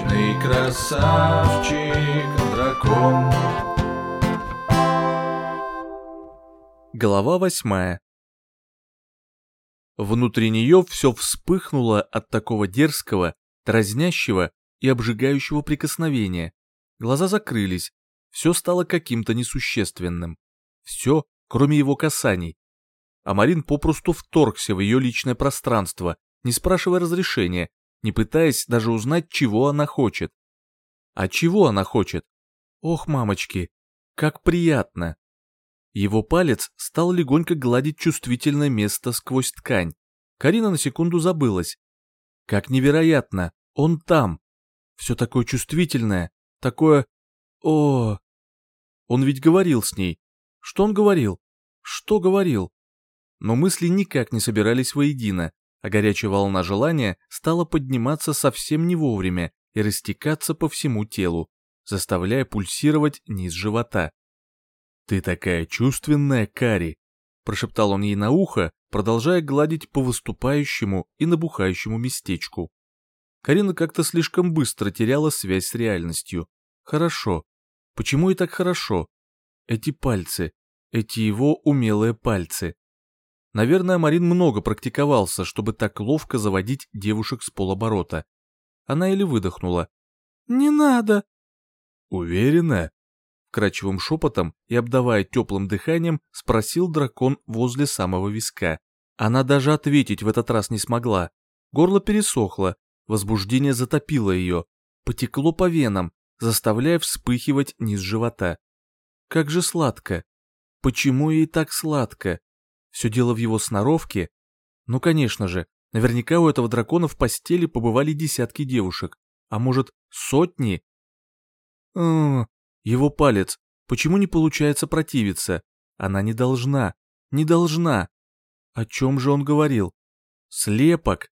Вечный красавчик дракон. Глава восьмая. Внутри нее все вспыхнуло от такого дерзкого, дразнящего и обжигающего прикосновения. Глаза закрылись, все стало каким-то несущественным. Все, кроме его касаний. А Марин попросту вторгся в ее личное пространство, не спрашивая разрешения, не пытаясь даже узнать, чего она хочет. А чего она хочет? Ох, мамочки, как приятно. Его палец стал легонько гладить чувствительное место сквозь ткань. Карина на секунду забылась. Как невероятно, он там. Все такое чувствительное, такое... О, Он ведь говорил с ней. Что он говорил? Что говорил? Но мысли никак не собирались воедино, а горячая волна желания стала подниматься совсем не вовремя и растекаться по всему телу, заставляя пульсировать низ живота. «Ты такая чувственная, Кари!» — прошептал он ей на ухо, продолжая гладить по выступающему и набухающему местечку. Карина как-то слишком быстро теряла связь с реальностью. Хорошо. Почему и так хорошо? Эти пальцы, эти его умелые пальцы. Наверное, Марин много практиковался, чтобы так ловко заводить девушек с полоборота. Она или выдохнула. «Не надо!» «Уверена?» Вкрадчивым шепотом и обдавая теплым дыханием, спросил дракон возле самого виска. Она даже ответить в этот раз не смогла. Горло пересохло, возбуждение затопило ее, потекло по венам, заставляя вспыхивать низ живота. Как же сладко! Почему ей так сладко? Все дело в его сноровке? Ну, конечно же, наверняка у этого дракона в постели побывали десятки девушек, а может, сотни? М его палец. Почему не получается противиться? Она не должна. Не должна. О чем же он говорил? Слепок.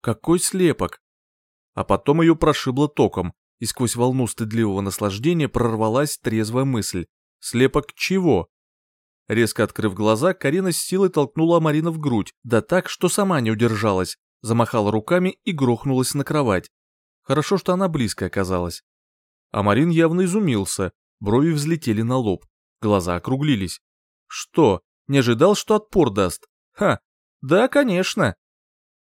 Какой слепок? А потом ее прошибло током, и сквозь волну стыдливого наслаждения прорвалась трезвая мысль. Слепок чего? Резко открыв глаза, Карина с силой толкнула Марина в грудь, да так, что сама не удержалась, замахала руками и грохнулась на кровать. Хорошо, что она близко оказалась. А Марин явно изумился, брови взлетели на лоб, глаза округлились. Что, не ожидал, что отпор даст? Ха, да, конечно.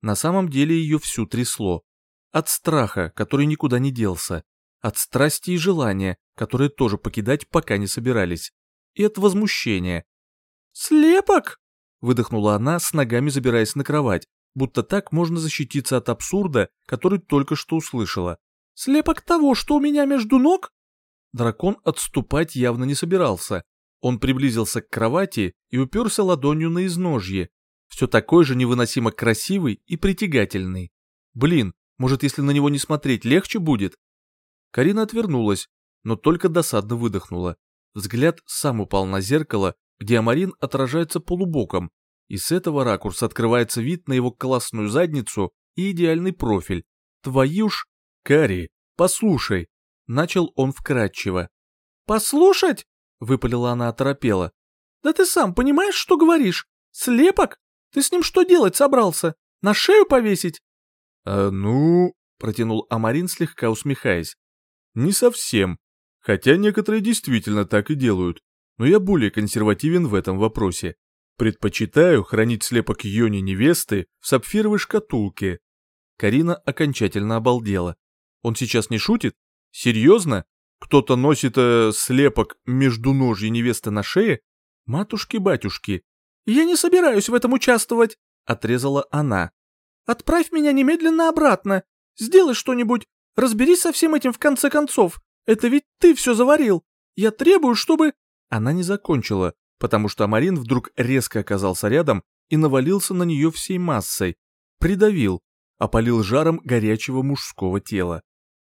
На самом деле ее всю трясло. От страха, который никуда не делся. От страсти и желания, которые тоже покидать пока не собирались. И от возмущения. «Слепок!» — выдохнула она, с ногами забираясь на кровать, будто так можно защититься от абсурда, который только что услышала. Слепок того, что у меня между ног?» Дракон отступать явно не собирался. Он приблизился к кровати и уперся ладонью на изножье. Все такой же невыносимо красивый и притягательный. Блин, может, если на него не смотреть, легче будет? Карина отвернулась, но только досадно выдохнула. Взгляд сам упал на зеркало, где Амарин отражается полубоком, и с этого ракурса открывается вид на его классную задницу и идеальный профиль. Твою ж «Кари, послушай!» — начал он вкратчиво. «Послушать?» — выпалила она оторопела. «Да ты сам понимаешь, что говоришь? Слепок? Ты с ним что делать собрался? На шею повесить?» «А ну...» — протянул Амарин, слегка усмехаясь. «Не совсем. Хотя некоторые действительно так и делают. Но я более консервативен в этом вопросе. Предпочитаю хранить слепок Йони невесты в сапфировой шкатулке». Карина окончательно обалдела. Он сейчас не шутит? Серьезно? Кто-то носит э, слепок между ножья невесты на шее? Матушки-батюшки. Я не собираюсь в этом участвовать, отрезала она. Отправь меня немедленно обратно. Сделай что-нибудь. Разберись со всем этим в конце концов. Это ведь ты все заварил. Я требую, чтобы... Она не закончила, потому что Амарин вдруг резко оказался рядом и навалился на нее всей массой. Придавил, опалил жаром горячего мужского тела.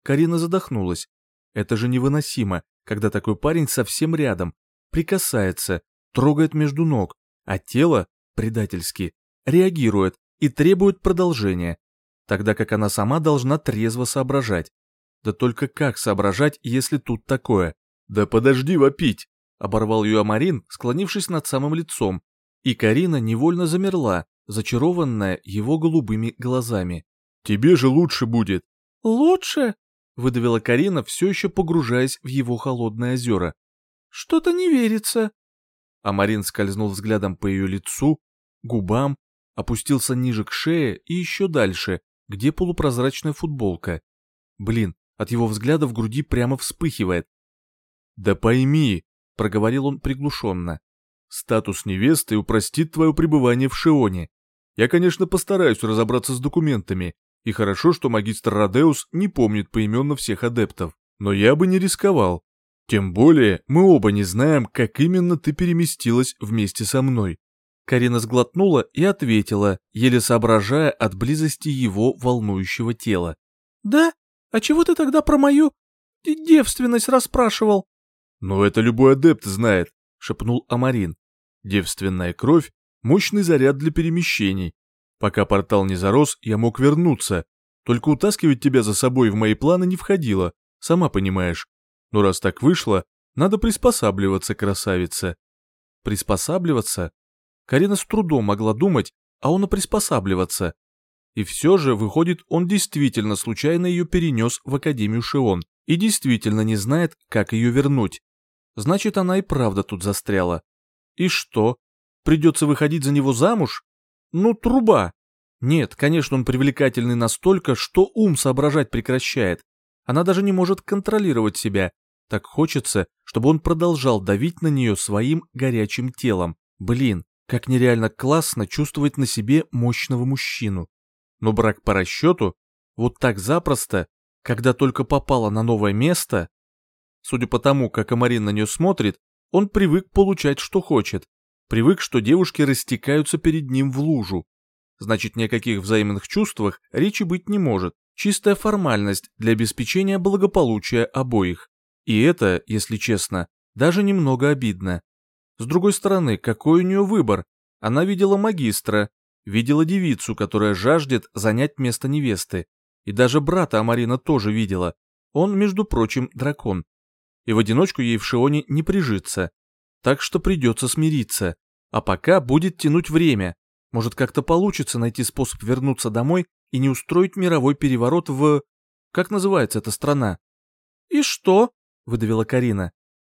Карина задохнулась. Это же невыносимо, когда такой парень совсем рядом, прикасается, трогает между ног, а тело, предательски, реагирует и требует продолжения, тогда как она сама должна трезво соображать. Да только как соображать, если тут такое? Да подожди вопить! Оборвал ее Амарин, склонившись над самым лицом, и Карина невольно замерла, зачарованная его голубыми глазами. «Тебе же лучше будет!» «Лучше?» выдавила Карина, все еще погружаясь в его холодные озера. «Что-то не верится». А Марин скользнул взглядом по ее лицу, губам, опустился ниже к шее и еще дальше, где полупрозрачная футболка. Блин, от его взгляда в груди прямо вспыхивает. «Да пойми», — проговорил он приглушенно, — «статус невесты упростит твое пребывание в Шионе. Я, конечно, постараюсь разобраться с документами, и хорошо, что магистр Родеус не помнит поименно всех адептов, но я бы не рисковал. Тем более мы оба не знаем, как именно ты переместилась вместе со мной. Карина сглотнула и ответила, еле соображая от близости его волнующего тела. «Да? А чего ты тогда про мою девственность расспрашивал?» «Ну это любой адепт знает», — шепнул Амарин. «Девственная кровь — мощный заряд для перемещений. Пока портал не зарос, я мог вернуться. Только утаскивать тебя за собой в мои планы не входило, сама понимаешь. Но раз так вышло, надо приспосабливаться, красавица». «Приспосабливаться?» Карина с трудом могла думать, а он и приспосабливаться. И все же, выходит, он действительно случайно ее перенес в Академию Шион и действительно не знает, как ее вернуть. Значит, она и правда тут застряла. И что? Придется выходить за него замуж? Ну, труба. Нет, конечно, он привлекательный настолько, что ум соображать прекращает. Она даже не может контролировать себя. Так хочется, чтобы он продолжал давить на нее своим горячим телом. Блин, как нереально классно чувствовать на себе мощного мужчину. Но брак по расчету, вот так запросто, когда только попала на новое место, судя по тому, как Амарин на нее смотрит, он привык получать, что хочет, привык, что девушки растекаются перед ним в лужу. Значит, ни о каких взаимных чувствах речи быть не может, чистая формальность для обеспечения благополучия обоих. И это, если честно, даже немного обидно. С другой стороны, какой у нее выбор? Она видела магистра, видела девицу, которая жаждет занять место невесты. И даже брата Амарина тоже видела. Он, между прочим, дракон. И в одиночку ей в Шионе не прижиться. Так что придется смириться. А пока будет тянуть время. Может, как-то получится найти способ вернуться домой и не устроить мировой переворот в... Как называется эта страна? «И что?» — выдавила Карина.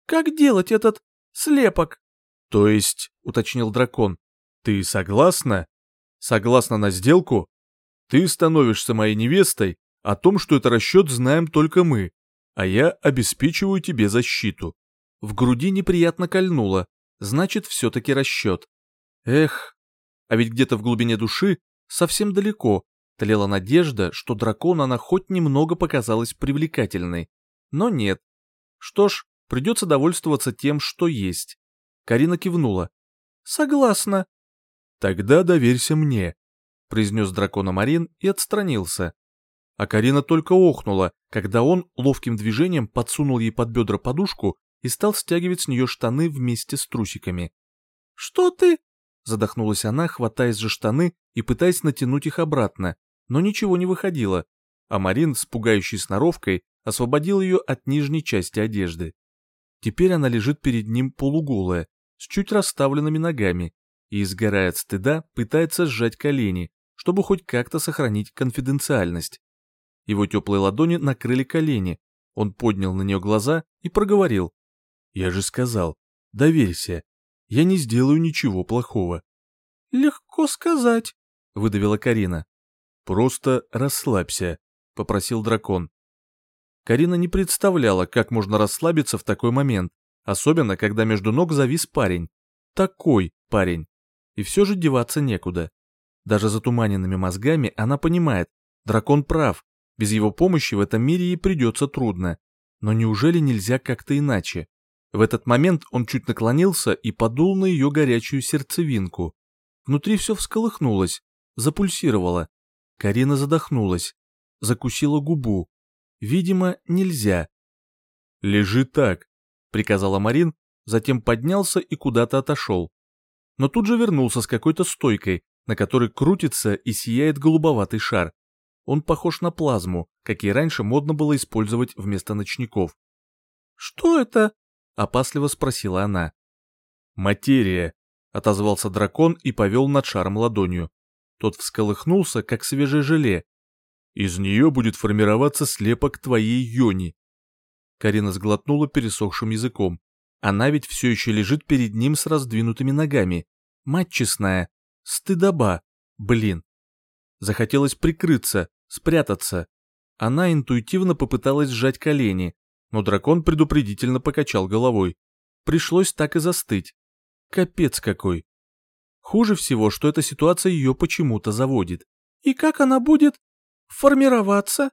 «Как делать этот слепок?» «То есть», — уточнил дракон, — «ты согласна? Согласна на сделку? Ты становишься моей невестой, о том, что это расчет, знаем только мы, а я обеспечиваю тебе защиту». В груди неприятно кольнуло, значит, все-таки расчет. Эх, а ведь где-то в глубине души, совсем далеко, тлела надежда, что дракону она хоть немного показалась привлекательной. Но нет. Что ж, придется довольствоваться тем, что есть. Карина кивнула. «Согласна». «Тогда доверься мне», — произнес дракона Марин и отстранился. А Карина только охнула, когда он ловким движением подсунул ей под бедра подушку и стал стягивать с нее штаны вместе с трусиками. «Что ты?» — задохнулась она, хватаясь за штаны и пытаясь натянуть их обратно, но ничего не выходило, а Марин с пугающей сноровкой освободил ее от нижней части одежды. Теперь она лежит перед ним полуголая, с чуть расставленными ногами и, изгорая от стыда, пытается сжать колени, чтобы хоть как-то сохранить конфиденциальность. Его теплые ладони накрыли колени, он поднял на нее глаза и проговорил. «Я же сказал, доверься, я не сделаю ничего плохого». «Легко сказать», — выдавила Карина. «Просто расслабься», — попросил дракон. Карина не представляла, как можно расслабиться в такой момент, Особенно, когда между ног завис парень. Такой парень. И все же деваться некуда. Даже затуманенными мозгами она понимает, дракон прав, без его помощи в этом мире ей придется трудно. Но неужели нельзя как-то иначе? В этот момент он чуть наклонился и подул на ее горячую сердцевинку. Внутри все всколыхнулось, запульсировало. Карина задохнулась, закусила губу. Видимо, нельзя. «Лежи так», — приказала Марин, затем поднялся и куда-то отошел. Но тут же вернулся с какой-то стойкой, на которой крутится и сияет голубоватый шар. Он похож на плазму, какие раньше модно было использовать вместо ночников. «Что это?» — опасливо спросила она. «Материя», — отозвался дракон и повел над шаром ладонью. Тот всколыхнулся, как свежее желе. Из нее будет формироваться слепок твоей Йони. Карина сглотнула пересохшим языком. Она ведь все еще лежит перед ним с раздвинутыми ногами. Мать честная, стыдоба, блин. Захотелось прикрыться, спрятаться. Она интуитивно попыталась сжать колени, но дракон предупредительно покачал головой. Пришлось так и застыть. Капец какой. Хуже всего, что эта ситуация ее почему-то заводит. «И как она будет формироваться?»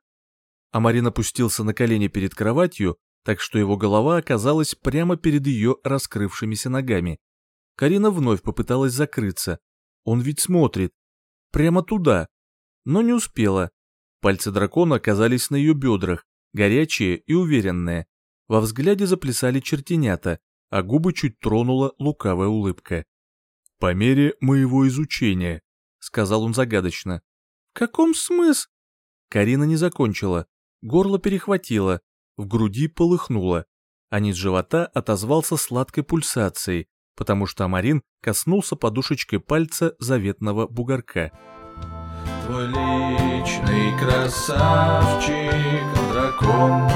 А Марин опустился на колени перед кроватью, так что его голова оказалась прямо перед ее раскрывшимися ногами. Карина вновь попыталась закрыться. Он ведь смотрит. Прямо туда. Но не успела. Пальцы дракона оказались на ее бедрах, горячие и уверенные. Во взгляде заплясали чертенята, а губы чуть тронула лукавая улыбка. «По мере моего изучения», — сказал он загадочно. «В каком смысле?» Карина не закончила. Горло перехватило, в груди полыхнуло, а низ живота отозвался сладкой пульсацией, потому что Амарин коснулся подушечкой пальца заветного бугорка. Твой личный красавчик, дракон,